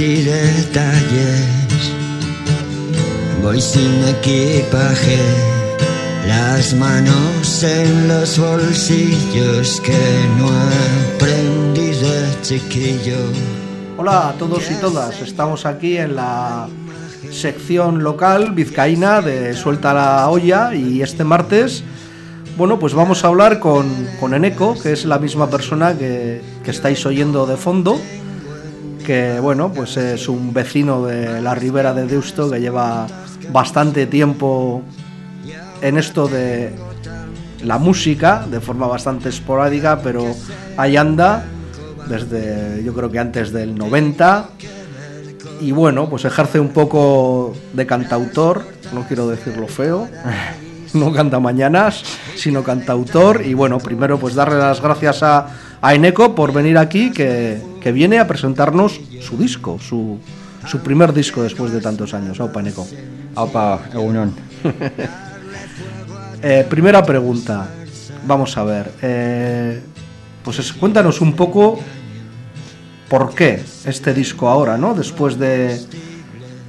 y detalles. Voy sin equipaje, las manos en los bolsillos que no aprendí de chiquillo. Hola a todos y todas, estamos aquí en la sección local vizcaína de Suelta la olla y este martes, bueno, pues vamos a hablar con, con Eneco, que es la misma persona que, que estáis oyendo de fondo, que bueno, pues es un vecino de la ribera de Deusto que lleva bastante tiempo en esto de la música, de forma bastante esporádica, pero ahí anda desde yo creo que antes del 90 y bueno, pues ejerce un poco de cantautor, no quiero decirlo feo, no canta mañanas, sino cantautor. Y bueno, primero pues darle las gracias a, a Eneco por venir aquí, que, que viene a presentarnos su disco, su, su primer disco después de tantos años. Aupa, Eneco. Aupa, Egunon. Eh, primera pregunta, vamos a ver, eh, pues es- cuéntanos un poco por qué este disco ahora, ¿no? Después de,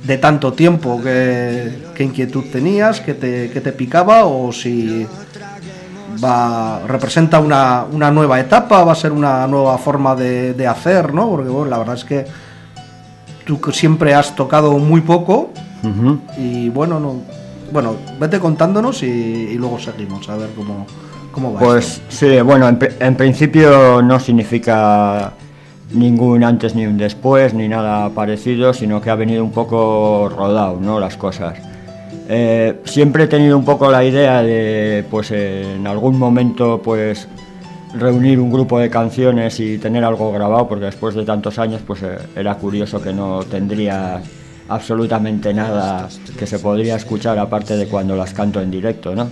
de tanto tiempo, ¿qué, qué inquietud tenías? ¿Qué te, qué te picaba? ¿O si va representa una, una nueva etapa? ¿Va a ser una nueva forma de, de hacer, ¿no? Porque bueno, la verdad es que tú siempre has tocado muy poco y bueno, no, bueno, vete contándonos y, y luego seguimos a ver cómo, cómo va. Pues sí, bueno, en, en principio no significa ningún antes ni un después, ni nada parecido, sino que ha venido un poco rodado, ¿no? Las cosas. Eh, siempre he tenido un poco la idea de, pues en algún momento, pues reunir un grupo de canciones y tener algo grabado, porque después de tantos años, pues eh, era curioso que no tendría absolutamente nada que se podría escuchar aparte de cuando las canto en directo, ¿no?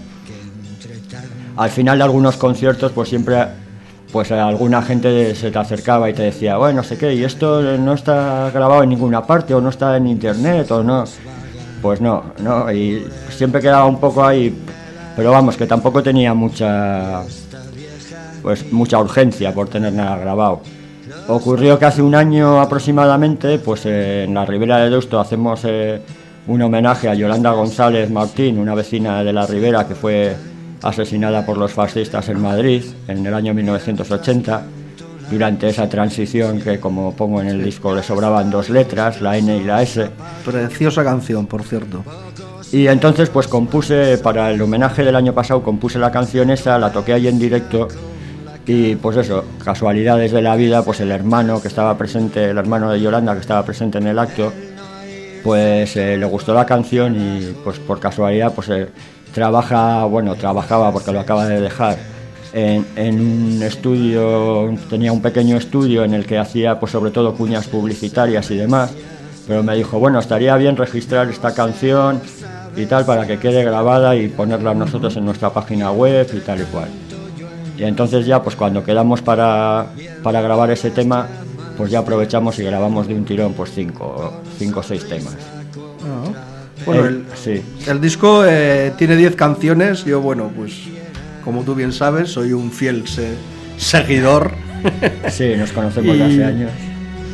al final de algunos conciertos pues siempre pues alguna gente se te acercaba y te decía bueno no sé qué y esto no está grabado en ninguna parte o no está en internet o no pues no no y siempre quedaba un poco ahí pero vamos que tampoco tenía mucha pues mucha urgencia por tener nada grabado. Ocurrió que hace un año aproximadamente pues en la Ribera de Deusto hacemos eh, un homenaje a Yolanda González Martín una vecina de la Ribera que fue asesinada por los fascistas en Madrid en el año 1980 durante esa transición que como pongo en el disco le sobraban dos letras la N y la S. Preciosa canción, por cierto. y entonces pues compuse, para el homenaje del año pasado, compuse la canción esa, la toqué ahí en directo y pues eso, casualidades de la vida, pues el hermano que estaba presente, el hermano de Yolanda que estaba presente en el acto, pues eh, le gustó la canción y pues por casualidad pues eh, trabaja, bueno, trabajaba porque lo acaba de dejar en, en un estudio, tenía un pequeño estudio en el que hacía pues sobre todo cuñas publicitarias y demás, pero me dijo, bueno, estaría bien registrar esta canción y tal para que quede grabada y ponerla nosotros en nuestra página web y tal y cual. Y entonces ya pues cuando quedamos para, para grabar ese tema, pues ya aprovechamos y grabamos de un tirón pues cinco, cinco o seis temas. Bueno, Eh, el, sí. el disco eh, tiene 10 canciones. Yo, bueno, pues como tú bien sabes, soy un fiel se- seguidor. Sí, nos conocemos Y- hace años.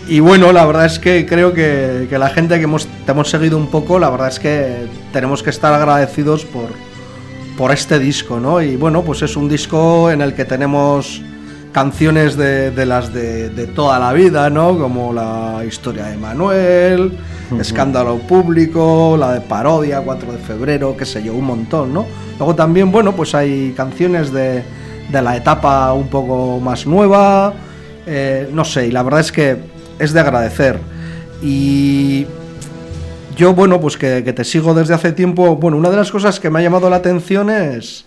Y bueno, la verdad es que creo que, que la gente que hemos, te hemos seguido un poco, la verdad es que tenemos que estar agradecidos por, por este disco, ¿no? Y bueno, pues es un disco en el que tenemos canciones de, de las de, de toda la vida, ¿no? Como la historia de Manuel, Escándalo Público, la de Parodia, 4 de febrero, qué sé yo, un montón, ¿no? Luego también, bueno, pues hay canciones de, de la etapa un poco más nueva, eh, no sé, y la verdad es que es de agradecer. Y yo, bueno, pues que, te sigo desde hace tiempo, bueno, una de las cosas que me ha llamado la atención es,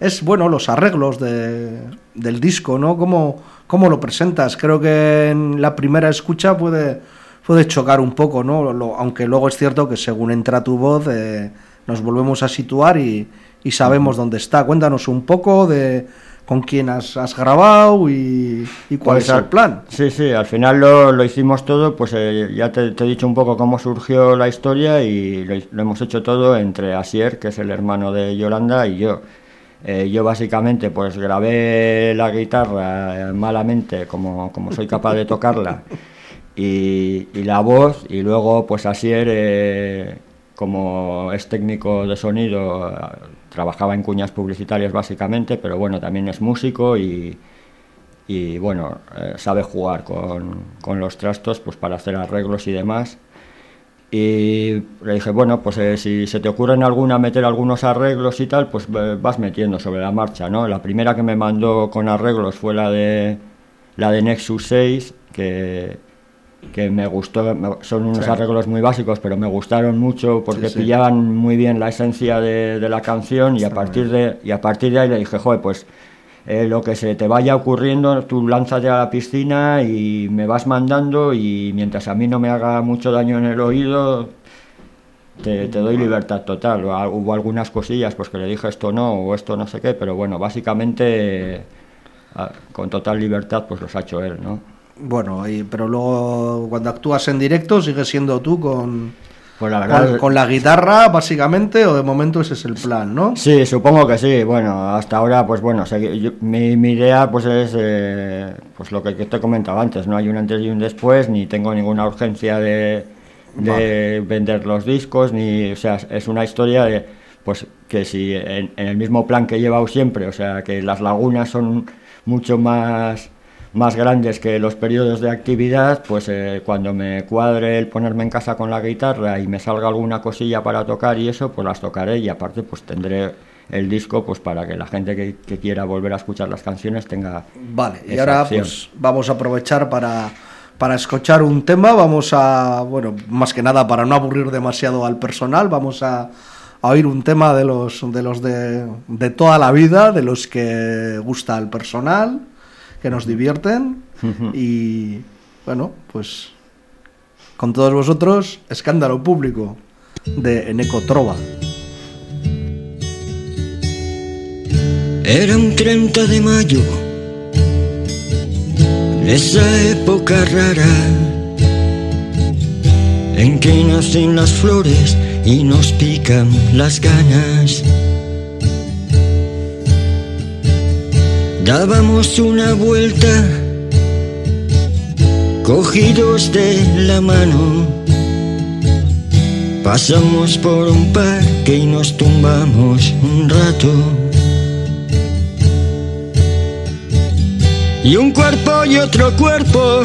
es bueno, los arreglos de- del disco, ¿no? ¿Cómo, ¿Cómo lo presentas? Creo que en la primera escucha puede, puede chocar un poco, ¿no? Lo- aunque luego es cierto que según entra tu voz eh, nos volvemos a situar y, y sabemos dónde está. Cuéntanos un poco de con quién has, has grabado y, y cuál Pues es el plan. Sí, sí, al final lo, lo hicimos todo, pues eh, ya te, te he dicho un poco cómo surgió la historia y lo, lo hemos hecho todo entre Asier, que es el hermano de Yolanda, y yo. Eh, yo básicamente pues grabé la guitarra malamente, como, como soy capaz de tocarla, y, y la voz, y luego pues Asier, eh, como es técnico de sonido, trabajaba en cuñas publicitarias básicamente, pero bueno, también es músico y, y bueno, eh, sabe jugar con, con los trastos pues para hacer arreglos y demás. Y le dije, bueno, pues eh, si se te ocurre en alguna meter algunos arreglos y tal, pues eh, vas metiendo sobre la marcha, ¿no? La primera que me mandó con arreglos fue la de la de Nexus 6, que, que me gustó, son unos Sí. arreglos muy básicos, pero me gustaron mucho porque Sí, sí. pillaban muy bien la esencia de, de la canción y a, partir de, y a partir de ahí le dije, joder, pues eh, lo que se te vaya ocurriendo, tú lánzate a la piscina y me vas mandando y mientras a mí no me haga mucho daño en el oído, te, te doy libertad total. Hubo algunas cosillas pues que le dije esto no o esto no sé qué, pero bueno, básicamente con total libertad pues los ha hecho él, ¿no? Bueno, y, pero luego cuando actúas en directo sigues siendo tú con, Pues la verdad... con, con la guitarra, básicamente, o de momento ese es el plan, ¿no? Sí, supongo que sí. Bueno, hasta ahora, pues bueno, segui- yo- mi, mi idea pues es eh, pues lo que, que te comentaba antes, no hay un antes y un después, ni tengo ninguna urgencia de, de vender los discos, ni, o sea, es una historia de, pues que si en, en el mismo plan que he llevado siempre, o sea, que las lagunas son mucho más más grandes que los periodos de actividad, pues eh, cuando me cuadre el ponerme en casa con la guitarra y me salga alguna cosilla para tocar y eso, pues las tocaré y aparte pues tendré el disco pues para que la gente que, que quiera volver a escuchar las canciones tenga Vale, y ahora opción. pues vamos a aprovechar para, para escuchar un tema, vamos a, bueno, más que nada para no aburrir demasiado al personal, vamos a, a oír un tema de los de los de, de toda la vida, de los que gusta al personal, que nos divierten y bueno, pues con todos vosotros, Escándalo Público de Eneco Trova. Era un 30 de mayo, esa época rara en que nacen las flores y nos pican las ganas. Dábamos una vuelta, cogidos de la mano. Pasamos por un parque y nos tumbamos un rato. Y un cuerpo y otro cuerpo,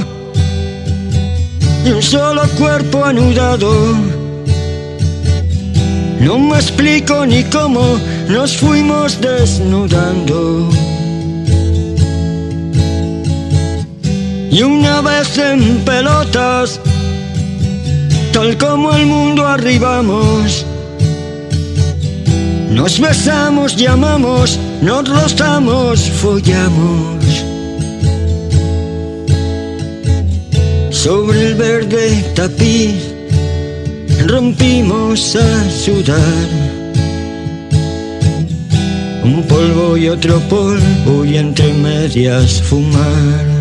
y un solo cuerpo anudado. No me explico ni cómo nos fuimos desnudando. Y una vez en pelotas, tal como el mundo arribamos. Nos besamos, llamamos, nos rozamos, follamos. Sobre el verde tapiz rompimos a sudar. Un polvo y otro polvo y entre medias fumar.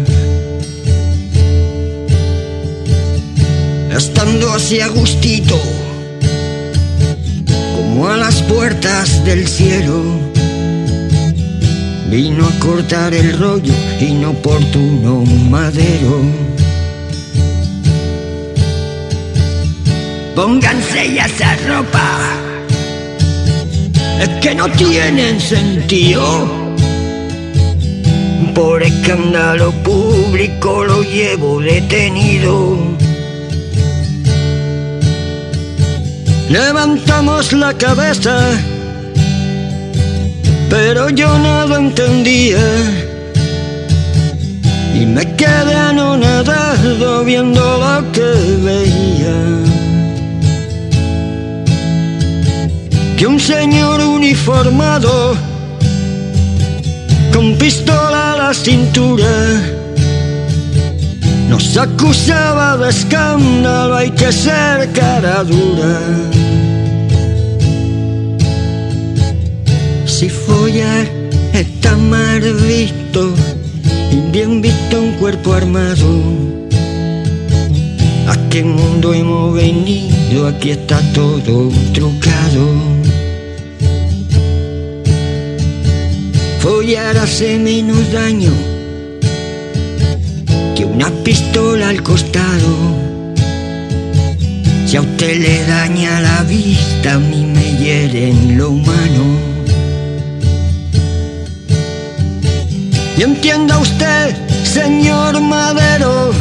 Estando así gustito, como a las puertas del cielo, vino a cortar el rollo inoportuno madero. Pónganse ya esa ropa, es que no tienen sentido. Por escándalo público lo llevo detenido. Levantamos la cabeza, pero yo nada entendía. Y me quedé anonadado viendo lo que veía. Que un señor uniformado, con pistola a la cintura, nos acusaba de escándalo, hay que ser cara dura. Si follar está mal bien visto un cuerpo armado. ¿A qué mundo hemos venido? Aquí está todo trucado. Follar hace menos daño una pistola al costado. Si a usted le daña la vista, a mí me hiere en lo humano. Y entienda usted, señor Madero,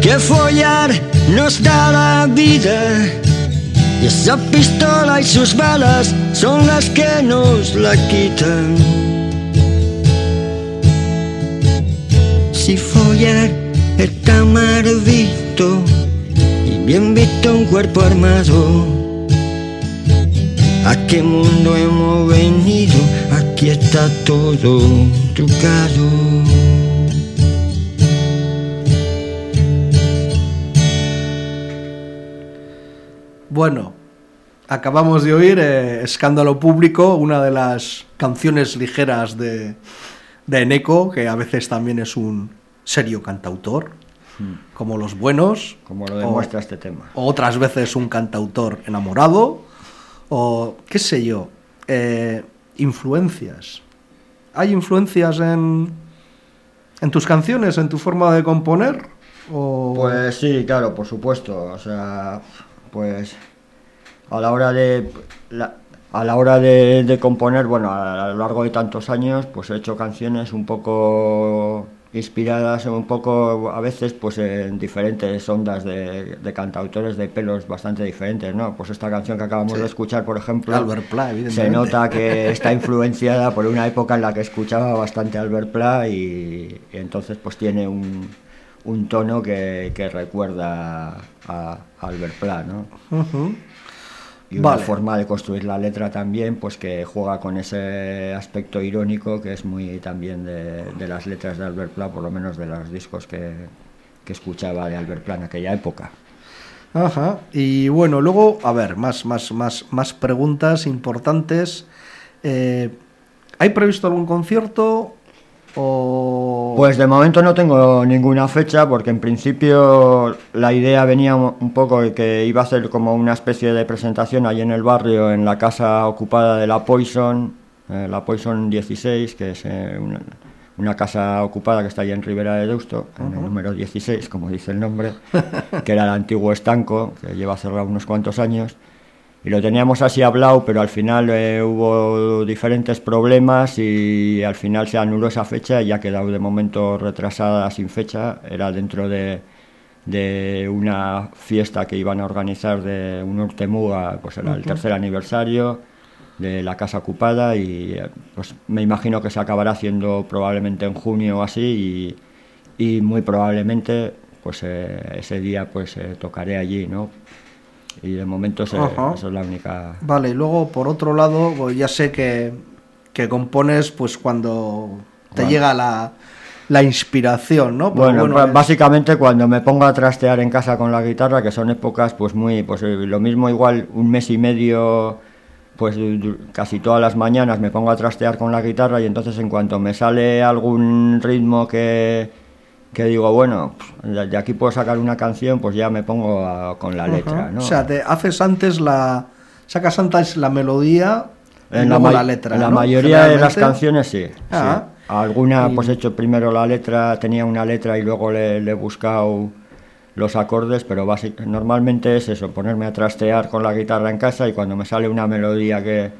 que follar nos da la vida. Y esa pistola y sus balas son las que nos la quitan. Si está mal visto y bien visto un cuerpo armado. ¿A qué mundo hemos venido? Aquí está todo trucado. Bueno, acabamos de oír eh, Escándalo Público, una de las canciones ligeras de, de Eneco, que a veces también es un serio cantautor, como los buenos. Como lo o- demuestra este tema. o otras veces un cantautor enamorado, o qué sé yo, eh, influencias. ¿Hay influencias en, en tus canciones, en tu forma de componer? O... Pues sí, claro, por supuesto. O sea, pues a la hora de la- a la hora de, de componer, bueno, a, a lo largo de tantos años, pues he hecho canciones un poco inspiradas, un poco a veces, pues en diferentes ondas de, de cantautores de pelos bastante diferentes, ¿no? Pues esta canción que acabamos de escuchar, por ejemplo, Albert Pla, se nota que está influenciada por una época en la que escuchaba bastante Albert Pla y, y entonces pues tiene un, un tono que, que recuerda a, a Albert Pla, ¿no? Y una Vale. forma de construir la letra también, pues que juega con ese aspecto irónico que es muy también de, de las letras de Albert Pla, por lo menos de los discos que, que escuchaba de Albert Pla en aquella época. Ajá. Y bueno, luego, a ver, más, más, más, más preguntas importantes. Eh, ¿Hay previsto algún concierto? O... Pues de momento no tengo ninguna fecha porque en principio la idea venía un poco de que iba a ser como una especie de presentación allí en el barrio, en la casa ocupada de la Poison, eh, la Poison 16, que es eh, una, una casa ocupada que está allí en Ribera de Deusto, en el número 16, como dice el nombre, que era el antiguo estanco, que lleva cerrado unos cuantos años. Y lo teníamos así hablado, pero al final eh, hubo diferentes problemas y al final se anuló esa fecha y ha quedado de momento retrasada sin fecha. Era dentro de, de una fiesta que iban a organizar de un Urtemuga, pues era el tercer aniversario de la casa ocupada y eh, pues me imagino que se acabará haciendo probablemente en junio o así y, y muy probablemente pues eh, ese día pues eh, tocaré allí, ¿no? Y de momento esa es la única... Vale, y luego por otro lado, pues ya sé que, que compones pues cuando te Vale. llega la, la inspiración, ¿no? Pero Bueno, es- básicamente cuando me pongo a trastear en casa con la guitarra, que son épocas pues muy, pues eh, lo mismo igual un mes y medio, pues casi todas las mañanas me pongo a trastear con la guitarra y entonces en cuanto me sale algún ritmo que, que digo, bueno, de de aquí puedo sacar una canción, pues ya me pongo a- con la letra. O sea, te haces antes la... Sacas antes la melodía y En la, luego ma- la letra, en la ¿no? mayoría de las canciones sí. sí. Ah. Alguna Y- pues he hecho primero la letra, tenía una letra y luego le, le he buscado los acordes, pero basi- normalmente es eso, ponerme a trastear con la guitarra en casa y cuando me sale una melodía que,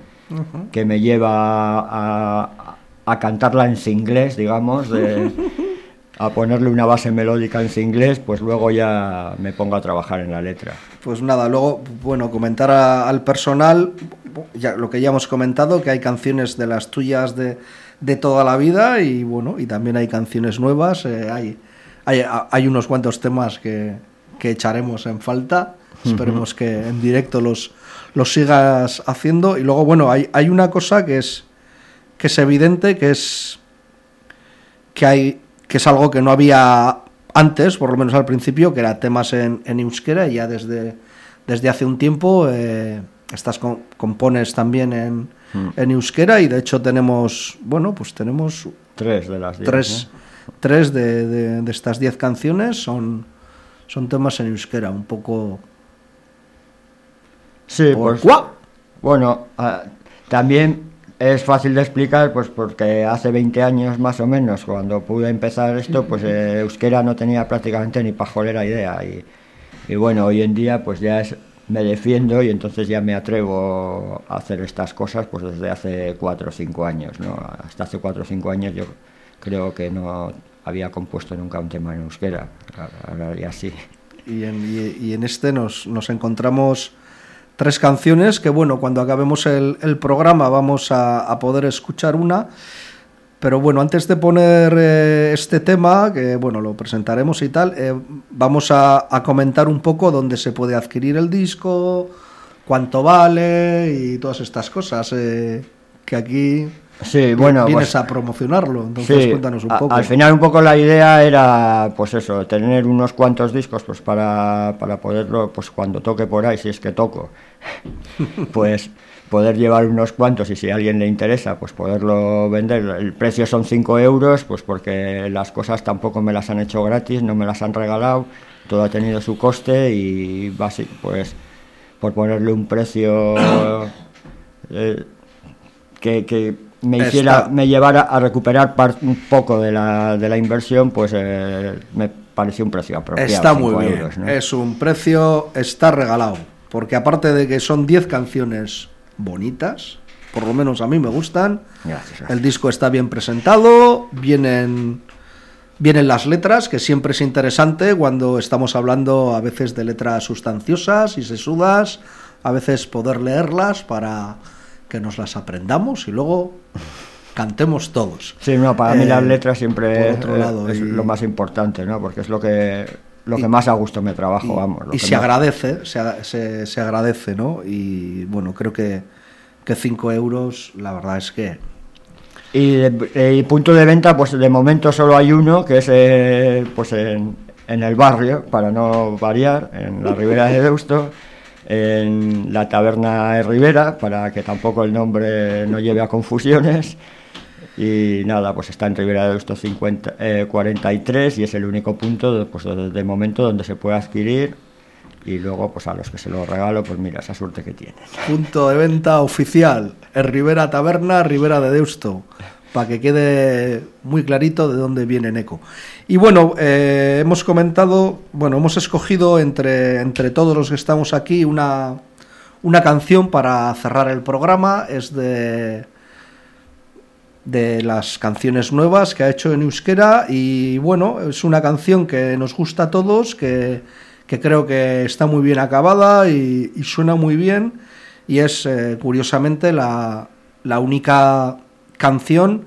que me lleva a, a cantarla en inglés, digamos, de- a ponerle una base melódica en inglés, pues luego ya me pongo a trabajar en la letra. Pues nada, luego, bueno, comentar a- al personal ya, lo que ya hemos comentado, que hay canciones de las tuyas de, de toda la vida y bueno, y también hay canciones nuevas, eh, hay, hay, hay unos cuantos temas que, que echaremos en falta, esperemos que en directo los, los sigas haciendo. Y luego, bueno, hay, hay una cosa que es, que es evidente, que es que hay que es algo que no había antes, por lo menos al principio, que era temas en, en euskera y ya desde, desde hace un tiempo eh, estás con- compones también en, Mm. en euskera y de hecho tenemos, bueno, pues tenemos Tres de las diez, tres, tres de, de- de estas diez canciones son, son temas en euskera, un poco... Sí, por- pues ¡Guau! bueno, ah, también es fácil de explicar, pues porque hace 20 años más o menos, cuando pude empezar esto, pues eh, euskera no tenía prácticamente ni pajolera idea. Y, y bueno, hoy en día pues ya es, me defiendo y entonces ya me atrevo a hacer estas cosas pues desde hace 4 o 5 años, ¿no? Hasta hace 4 o 5 años yo creo que no había compuesto nunca un tema en euskera, ahora ya sí. Y en, y- y en este nos, nos encontramos tres canciones que, bueno, cuando acabemos el, programa vamos a, poder escuchar una. Pero bueno, antes de poner eh, este tema, que bueno, lo presentaremos y tal, eh, vamos a, a comentar un poco dónde se puede adquirir el disco, cuánto vale y todas estas cosas. eh, que aquí Sí, bueno, vienes pues- a promocionarlo. Entonces, Sí, cuéntanos un a- poco. al final un poco la idea era, pues eso, tener unos cuantos discos, pues para, para poderlo, pues cuando toque por ahí, si es que toco, pues poder llevar unos cuantos y si a alguien le interesa, pues poderlo vender. El precio son 5 euros, pues porque las cosas tampoco me las han hecho gratis, no me las han regalado, todo ha tenido su coste y basi- pues por ponerle un precio eh, que, que me Está- hiciera, me llevara a recuperar un poco de la, de la inversión, pues eh, me pareció un precio apropiado. Está muy bien. euros, ¿no? Es un precio, está regalado. Porque aparte de que son 10 canciones bonitas, por lo menos a mí me gustan, gracias. el disco está bien presentado, vienen, vienen las letras, que siempre es interesante cuando estamos hablando a veces de letras sustanciosas y sesudas, a veces poder leerlas para que nos las aprendamos y luego cantemos todos. Sí, no, para mí Eh, las letras siempre es, lado, es y- lo más importante, ¿no? Porque es lo que, lo Y- que más a gusto me trabajo, y, vamos. lo y que se más- agradece, se, se- se agradece, ¿no? Y bueno, creo que, que 5 euros, la verdad es que... Y de, eh, y punto de venta, pues de momento solo hay uno, que es eh, pues en, en el barrio, para no variar, en la Ribera de Deusto, en la taberna de Ribera, para que tampoco el nombre no lleve a confusiones. Y nada, pues está en Ribera de Deusto 50, eh, 43 y es el único punto pues, de momento donde se puede adquirir. Y luego, pues a los que se lo regalo, pues mira, esa suerte que tienen. Punto de venta oficial, en Rivera Taberna, Rivera de Deusto, para que quede muy clarito de dónde viene Neco. Y bueno, eh, hemos comentado, bueno, hemos escogido entre, entre todos los que estamos aquí una, una canción para cerrar el programa, es de de las canciones nuevas que ha hecho en euskera y bueno, es una canción que nos gusta a todos, que, que creo que está muy bien acabada y, y suena muy bien y es eh, curiosamente la, la única canción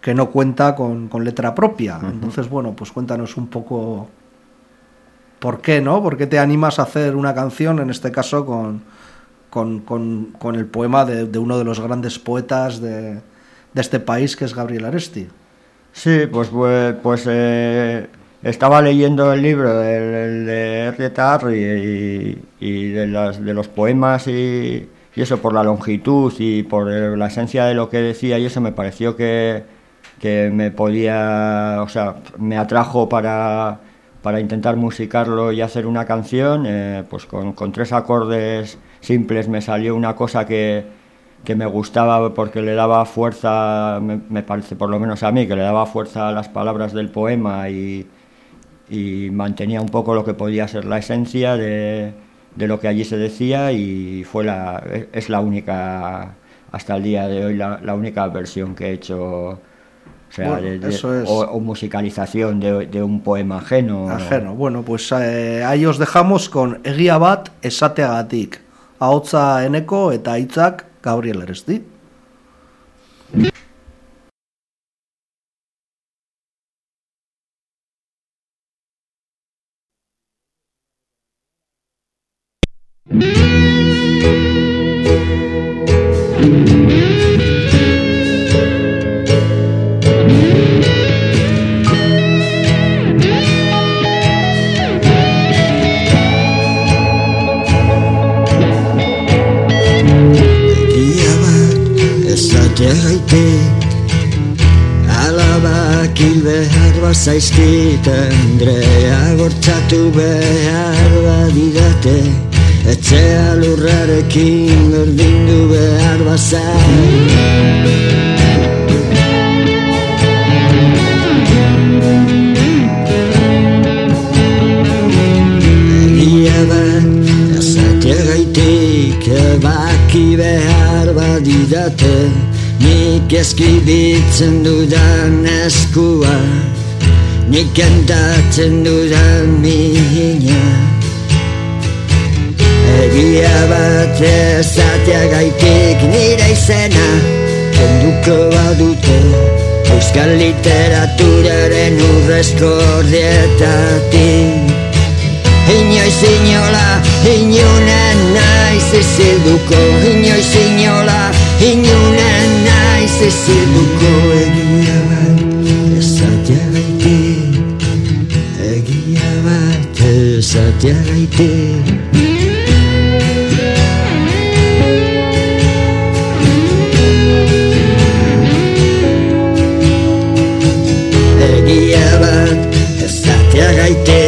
que no cuenta con, con letra propia. Entonces, bueno, pues cuéntanos un poco por qué, ¿no? ¿Por qué te animas a hacer una canción, en este caso, con, con, con- con el poema de, de uno de los grandes poetas de, de este país, que es Gabriel Aresti? Sí, pues, pues, pues, eh, estaba leyendo el libro de Harry y, y de, las, de los poemas y, y eso por la longitud y por la esencia de lo que decía y eso me pareció que, que me podía, o sea, me atrajo para, para intentar musicarlo y hacer una canción, eh, pues con, con tres acordes simples me salió una cosa que, que me gustaba porque le daba fuerza, me, me parece por lo menos a mí, que le daba fuerza a las palabras del poema y, y mantenía un poco lo que podía ser la esencia de, de lo que allí se decía y fue la, es la única, hasta el día de hoy, la, la única versión que he hecho. O sea, Bueno, de- de- eso es. o, o musicalización de, de un poema ajeno. Ajeno. Bueno, pues eh, ahí os dejamos con egia bat esateagatik. Ahotza eneko eta hitzak Gabriel Aresti. Esateagaitik Alabak hil behar bazaizkit Andrea gortzatu behar badidate. Etxea lurrarekin berdindu behar bazai Egia ezatea gaitik Baki behar badidate Nik eskribitzen dudan eskua. Nik kantatzen dudan mihina. Egia bat ezatea gaitik nire izena. Kenduko badute Euskal literaturaren urrezko ordietatik Inoiz inola, inuna naiz ez hilduko Inoiz inola, inuna naiz ez hilduko Egia bat esateagatik Egia bat esateagatik egia bat ez zatea gaite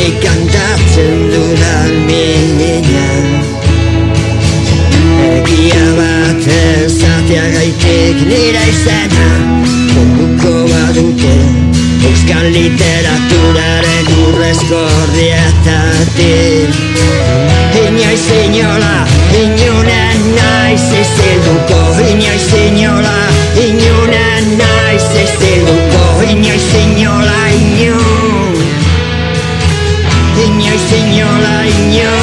Nik kantatzen dudan minina Egia bat ezatea gaitik nire izena Konduko badute Euskal literaturaren urrezko ordietatik Inoiz inola, inunen naiz izilduko Inoiz inola, you.